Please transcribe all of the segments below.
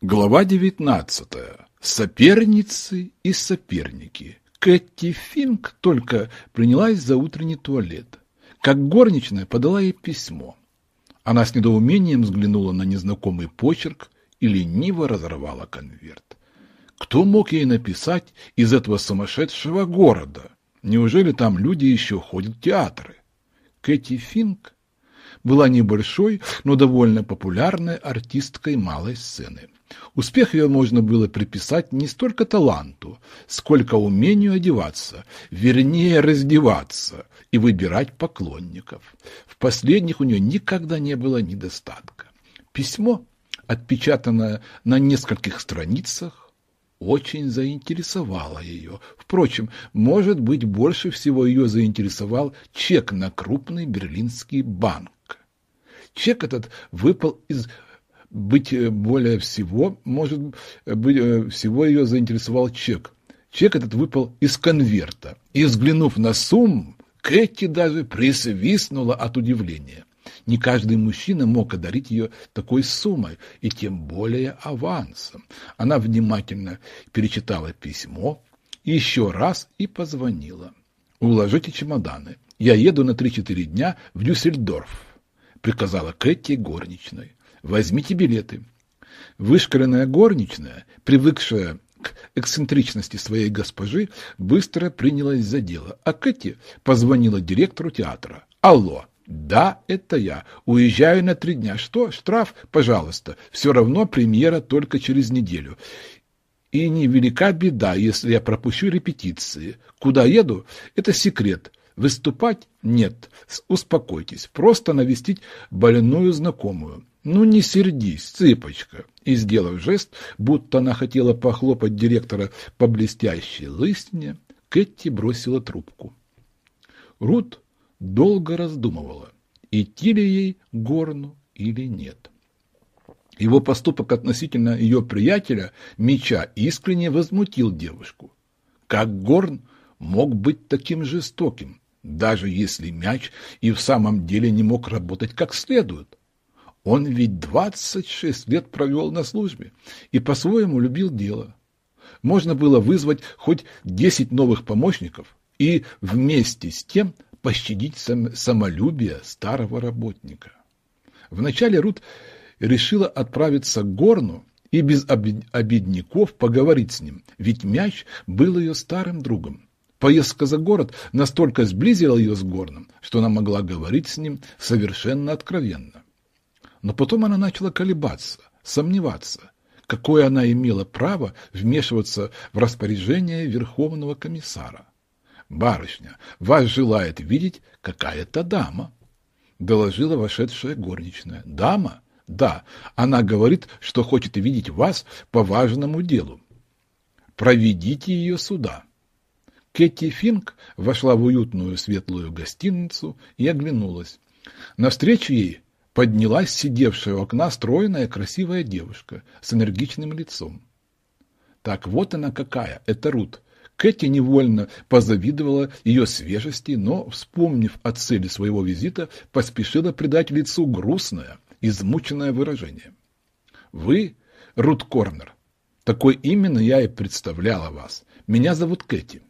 Глава 19. Соперницы и соперники. Кэти Финк только принялась за утренний туалет. Как горничная подала ей письмо. Она с недоумением взглянула на незнакомый почерк и лениво разорвала конверт. Кто мог ей написать из этого сумасшедшего города? Неужели там люди еще ходят в театры? Кэти Финк была небольшой, но довольно популярной артисткой малой сцены. Успех ее можно было приписать не столько таланту, сколько умению одеваться, вернее раздеваться и выбирать поклонников. В последних у нее никогда не было недостатка. Письмо, отпечатанное на нескольких страницах, очень заинтересовало ее. Впрочем, может быть, больше всего ее заинтересовал чек на крупный берлинский банк. Чек этот выпал из быть э, более всего, может быть, э, всего ее заинтересовал чек. Чек этот выпал из конверта, и, взглянув на сумму, Кэти даже присвистнула от удивления. Не каждый мужчина мог одарить ее такой суммой, и тем более авансом. Она внимательно перечитала письмо еще раз и позвонила. «Уложите чемоданы. Я еду на 3-4 дня в Дюссельдорф», — приказала Кэти горничной. Возьмите билеты. Вышкаленная горничная, привыкшая к эксцентричности своей госпожи, быстро принялась за дело, а Кэти позвонила директору театра. «Алло, да, это я. Уезжаю на три дня. Что? Штраф? Пожалуйста. Все равно премьера только через неделю. И невелика беда, если я пропущу репетиции. Куда еду? Это секрет. Выступать? Нет. Успокойтесь. Просто навестить больную знакомую. «Ну не сердись, цыпочка!» И, сделав жест, будто она хотела похлопать директора по блестящей лысине, Кэти бросила трубку. Рут долго раздумывала, идти ли ей Горну или нет. Его поступок относительно ее приятеля, меча, искренне возмутил девушку. Как Горн мог быть таким жестоким, даже если мяч и в самом деле не мог работать как следует? Он ведь двадцать шесть лет провел на службе и по-своему любил дело. Можно было вызвать хоть десять новых помощников и вместе с тем пощадить сам, самолюбие старого работника. Вначале Рут решила отправиться к Горну и без обедняков поговорить с ним, ведь мяч был ее старым другом. Поездка за город настолько сблизила ее с Горном, что она могла говорить с ним совершенно откровенно. Но потом она начала колебаться, сомневаться, какое она имела право вмешиваться в распоряжение Верховного комиссара. «Барышня, вас желает видеть какая-то дама», — доложила вошедшая горничная. «Дама? Да, она говорит, что хочет видеть вас по важному делу. Проведите ее сюда». Кэти Финк вошла в уютную светлую гостиницу и оглянулась. Навстречу ей поднялась сидевшая у окна стройная красивая девушка с энергичным лицом. Так вот она какая, это Рут. Кэти невольно позавидовала ее свежести, но, вспомнив о цели своего визита, поспешила придать лицу грустное, измученное выражение. «Вы, Рут Корнер, такой именно я и представляла вас. Меня зовут Кэти».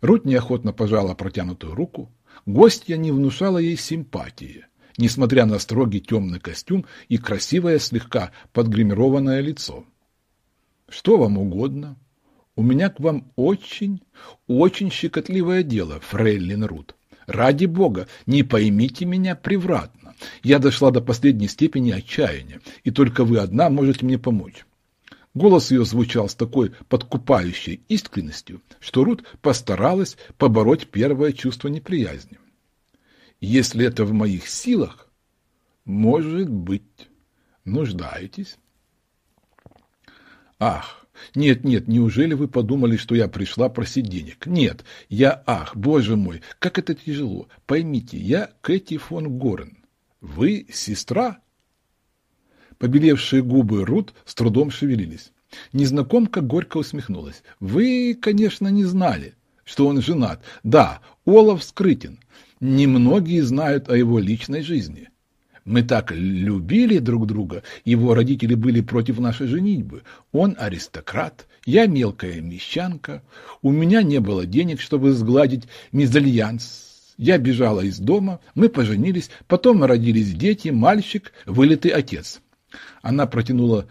Рут неохотно пожала протянутую руку. Гостья не внушала ей симпатии несмотря на строгий темный костюм и красивое слегка подгримированное лицо. «Что вам угодно? У меня к вам очень, очень щекотливое дело, фрейлин Рут. Ради бога, не поймите меня превратно. Я дошла до последней степени отчаяния, и только вы одна можете мне помочь». Голос ее звучал с такой подкупающей искренностью, что Рут постаралась побороть первое чувство неприязни. Если это в моих силах, может быть, нуждаетесь. Ах, нет, нет, неужели вы подумали, что я пришла просить денег? Нет, я, ах, боже мой, как это тяжело. Поймите, я Кэти фон Горен. Вы сестра? Побелевшие губы Рут с трудом шевелились. Незнакомка горько усмехнулась. Вы, конечно, не знали, что он женат. Да, Олаф скрытен. Немногие знают о его личной жизни. Мы так любили друг друга, его родители были против нашей женитьбы. Он аристократ, я мелкая мещанка, у меня не было денег, чтобы сгладить мезальянс. Я бежала из дома, мы поженились, потом родились дети, мальчик, вылитый отец. Она протянула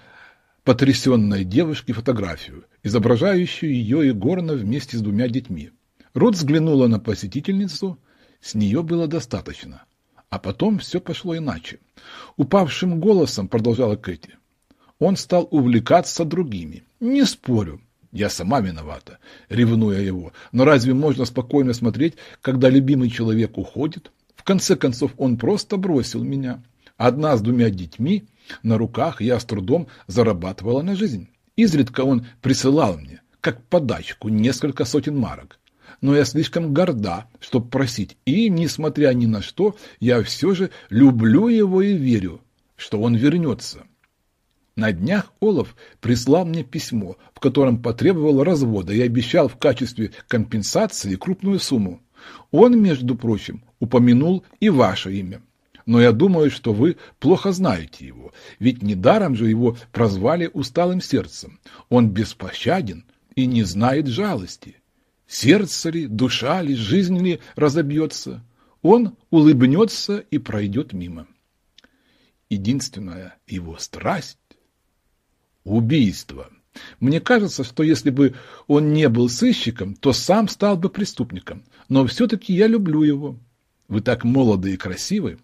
потрясенной девушке фотографию, изображающую ее и Горна вместе с двумя детьми. Рут взглянула на посетительницу, с нее было достаточно. А потом все пошло иначе. Упавшим голосом продолжала Кэти. Он стал увлекаться другими. Не спорю, я сама виновата, ревнуя его. Но разве можно спокойно смотреть, когда любимый человек уходит? В конце концов, он просто бросил меня. Одна с двумя детьми на руках я с трудом зарабатывала на жизнь. Изредка он присылал мне, как подачку, несколько сотен марок но я слишком горда, чтобы просить, и, несмотря ни на что, я все же люблю его и верю, что он вернется. На днях Олаф прислал мне письмо, в котором потребовал развода и обещал в качестве компенсации крупную сумму. Он, между прочим, упомянул и ваше имя. Но я думаю, что вы плохо знаете его, ведь недаром же его прозвали усталым сердцем. Он беспощаден и не знает жалости. Сердце ли, душа ли, жизнь ли разобьется, он улыбнется и пройдет мимо. Единственная его страсть – убийство. Мне кажется, что если бы он не был сыщиком, то сам стал бы преступником. Но все-таки я люблю его. Вы так молоды и красивы.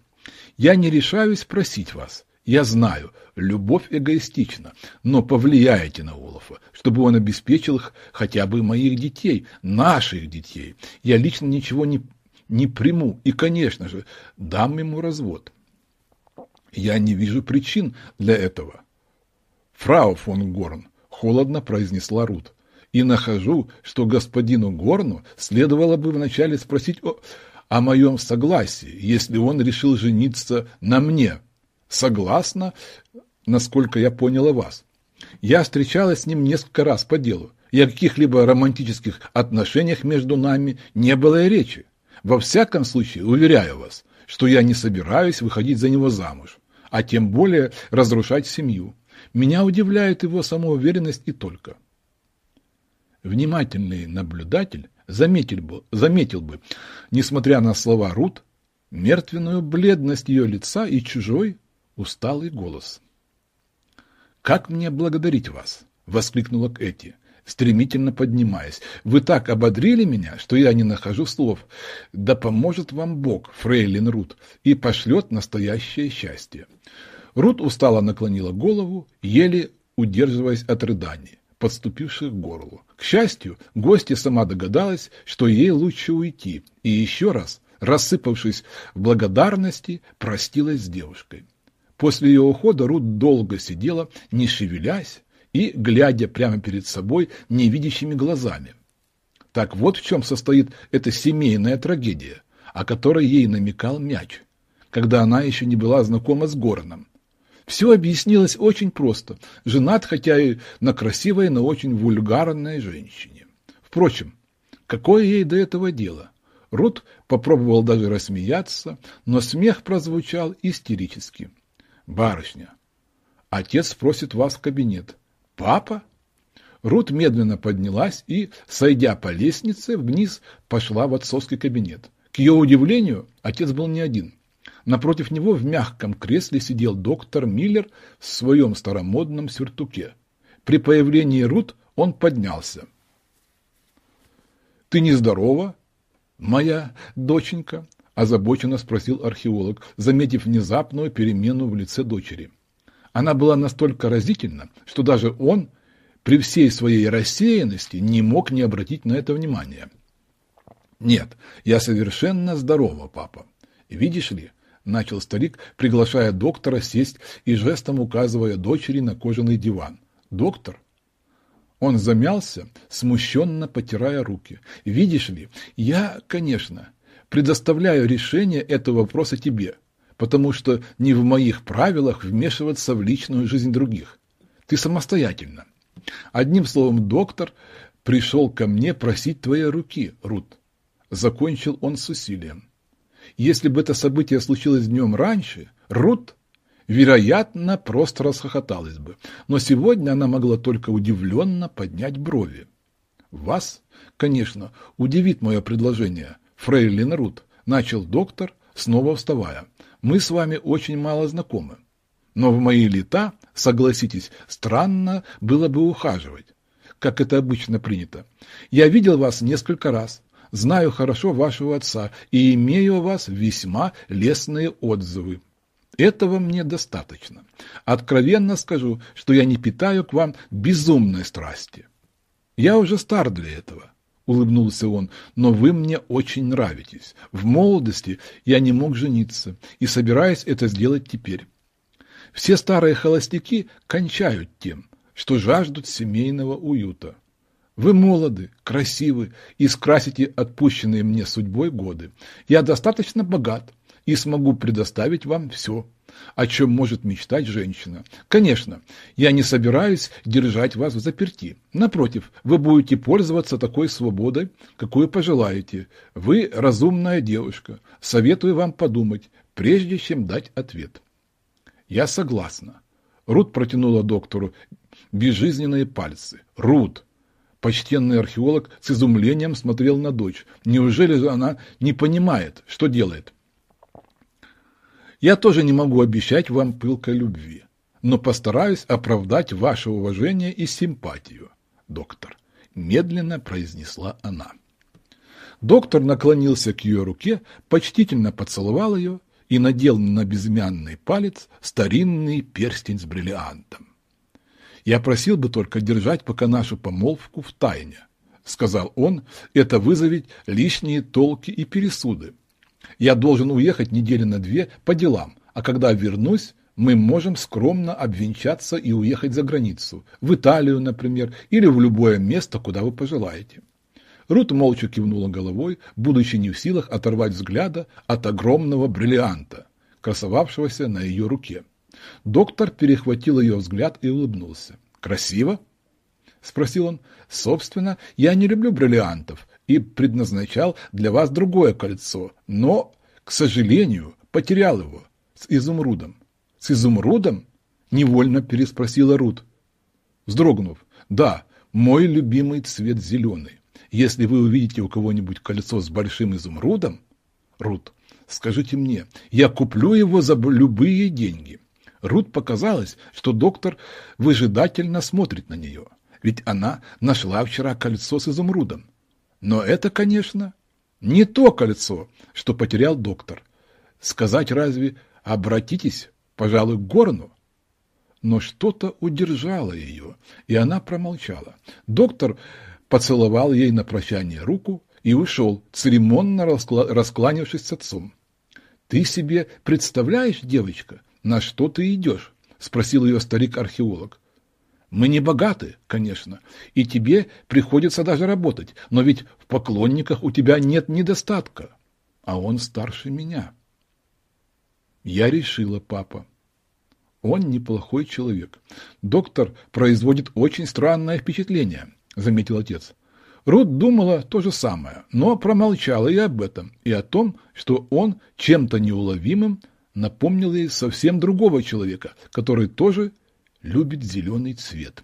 Я не решаюсь просить вас, я знаю, любовь эгоистична, но повлияйте на Олафа, чтобы он обеспечил хотя бы моих детей, наших детей. Я лично ничего не, не приму и, конечно же, дам ему развод. Я не вижу причин для этого. Фрау фон Горн холодно произнесла Рут. И нахожу, что господину Горну следовало бы вначале спросить о, о моем согласии, если он решил жениться на мне, Согласна, насколько я поняла вас. Я встречалась с ним несколько раз по делу, и о каких-либо романтических отношениях между нами не было и речи. Во всяком случае, уверяю вас, что я не собираюсь выходить за него замуж, а тем более разрушать семью. Меня удивляет его самоуверенность и только. Внимательный наблюдатель заметил бы, заметил бы, несмотря на слова Рут, мертвенную бледность ее лица и чужой, усталый голос. «Как мне благодарить вас?» — воскликнула Кэти, стремительно поднимаясь. «Вы так ободрили меня, что я не нахожу слов. Да поможет вам Бог, фрейлин Рут, и пошлет настоящее счастье». Рут устало наклонила голову, еле удерживаясь от рыданий, подступивших к горлу. К счастью, гостья сама догадалась, что ей лучше уйти, и еще раз, рассыпавшись в благодарности, простилась с девушкой. После ее ухода Рут долго сидела, не шевелясь и глядя прямо перед собой невидящими глазами. Так вот в чем состоит эта семейная трагедия, о которой ей намекал мяч, когда она еще не была знакома с Гороном. Все объяснилось очень просто. Женат, хотя и на красивой, но очень вульгарной женщине. Впрочем, какое ей до этого дело? Рут попробовал даже рассмеяться, но смех прозвучал истерически. Барышня, отец просит вас в кабинет. Папа? Рут медленно поднялась и, сойдя по лестнице, вниз пошла в отцовский кабинет. К ее удивлению, отец был не один. Напротив него в мягком кресле сидел доктор Миллер в своем старомодном сюртуке. При появлении Рут он поднялся. «Ты нездорова, моя доченька?» озабоченно спросил археолог, заметив внезапную перемену в лице дочери. Она была настолько разительна, что даже он, при всей своей рассеянности, не мог не обратить на это внимания. «Нет, я совершенно здорова, папа. Видишь ли, — начал старик, приглашая доктора сесть и жестом указывая дочери на кожаный диван. «Доктор?» Он замялся, смущенно потирая руки. «Видишь ли, я, конечно, предоставляю решение этого вопроса тебе, потому что не в моих правилах вмешиваться в личную жизнь других. Ты самостоятельно. Одним словом, доктор пришел ко мне просить твоей руки, Рут. Закончил он с усилием. Если бы это событие случилось днем раньше, Рут, вероятно, просто расхохоталась бы, но сегодня она могла только удивленно поднять брови. Вас, конечно, удивит мое предложение, фрейлин Рут, начал доктор, снова вставая. Мы с вами очень мало знакомы. Но в мои лета, согласитесь, странно было бы ухаживать, как это обычно принято. Я видел вас несколько раз, знаю хорошо вашего отца и имею о вас весьма лестные отзывы. Этого мне достаточно. Откровенно скажу, что я не питаю к вам безумной страсти. Я уже стар для этого, улыбнулся он, но вы мне очень нравитесь. В молодости я не мог жениться и собираюсь это сделать теперь. Все старые холостяки кончают тем, что жаждут семейного уюта. Вы молоды, красивы и скрасите отпущенные мне судьбой годы. Я достаточно богат и смогу предоставить вам все, о чем может мечтать женщина. Конечно, я не собираюсь держать вас в заперти. Напротив, вы будете пользоваться такой свободой, какую пожелаете. Вы разумная девушка. Советую вам подумать, прежде чем дать ответ. Я согласна. Рут протянула доктору безжизненные пальцы. Рут, Почтенный археолог с изумлением смотрел на дочь. Неужели же она не понимает, что делает? Я тоже не могу обещать вам пылкой любви, но постараюсь оправдать ваше уважение и симпатию, доктор, медленно произнесла она. Доктор наклонился к ее руке, почтительно поцеловал ее и надел на безымянный палец старинный перстень с бриллиантом. Я просил бы только держать пока нашу помолвку в тайне, сказал он, это вызовет лишние толки и пересуды. Я должен уехать недели на две по делам, а когда вернусь, мы можем скромно обвенчаться и уехать за границу, в Италию, например, или в любое место, куда вы пожелаете. Рут молча кивнула головой, будучи не в силах оторвать взгляда от огромного бриллианта, красовавшегося на ее руке. Доктор перехватил ее взгляд и улыбнулся. «Красиво?» – спросил он. «Собственно, я не люблю бриллиантов и предназначал для вас другое кольцо, но, к сожалению, потерял его с изумрудом». «С изумрудом?» – невольно переспросила Рут, вздрогнув. «Да, мой любимый цвет зеленый. Если вы увидите у кого-нибудь кольцо с большим изумрудом, Рут, скажите мне, я куплю его за любые деньги. Рут показалось, что доктор выжидательно смотрит на нее, ведь она нашла вчера кольцо с изумрудом. Но это, конечно, не то кольцо, что потерял доктор. Сказать разве «обратитесь, пожалуй, к Горну»? Но что-то удержало ее, и она промолчала. Доктор поцеловал ей на прощание руку и ушел, церемонно раскла раскланившись с отцом. «Ты себе представляешь, девочка, «На что ты идешь?» – спросил ее старик-археолог. «Мы не богаты, конечно, и тебе приходится даже работать, но ведь в поклонниках у тебя нет недостатка, а он старше меня». Я решила, папа. Он неплохой человек. Доктор производит очень странное впечатление, заметил отец. Рут думала то же самое, но промолчала и об этом, и о том, что он чем-то неуловимым напомнил ей совсем другого человека, который тоже любит зеленый цвет.